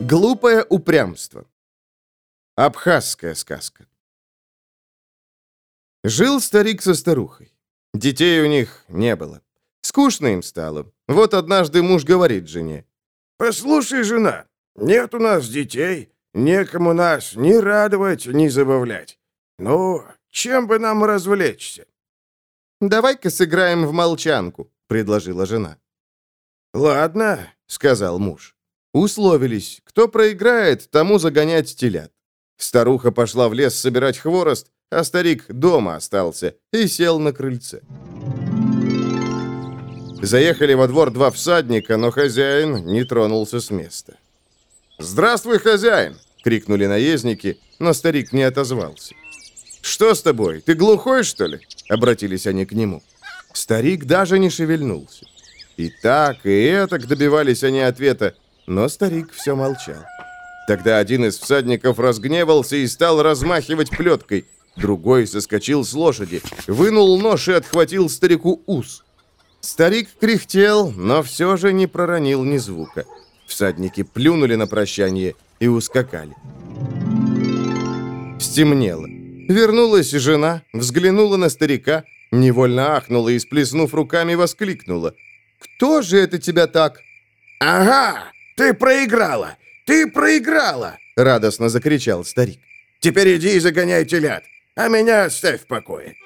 Глупое упрямство. Абхазская сказка. Жил старик со старухой. Детей у них не было. Скучно им стало. Вот однажды муж говорит жене. «Послушай, жена, нет у нас детей, некому нас ни радовать, ни забавлять. Ну, чем бы нам развлечься?» «Давай-ка сыграем в молчанку», — предложила жена. «Ладно», — сказал муж. Условились, кто проиграет, тому загонять телят. Старуха пошла в лес собирать хворост, а старик дома остался и сел на крыльце. Заехали во двор два всадника, но хозяин не тронулся с места. «Здравствуй, хозяин!» — крикнули наездники, но старик не отозвался. «Что с тобой? Ты глухой, что ли?» — обратились они к нему. Старик даже не шевельнулся. И так, и этак добивались они ответа, но старик все молчал. Тогда один из всадников разгневался и стал размахивать плеткой. Другой соскочил с лошади, вынул нож и отхватил старику ус. Старик кряхтел, но все же не проронил ни звука. Всадники плюнули на прощание и ускакали. Стемнело. Вернулась жена, взглянула на старика, невольно ахнула и, сплеснув руками, воскликнула. «Кто же это тебя так?» «Ага, ты проиграла! Ты проиграла!» — радостно закричал старик. «Теперь иди и загоняй телят, а меня оставь в покое.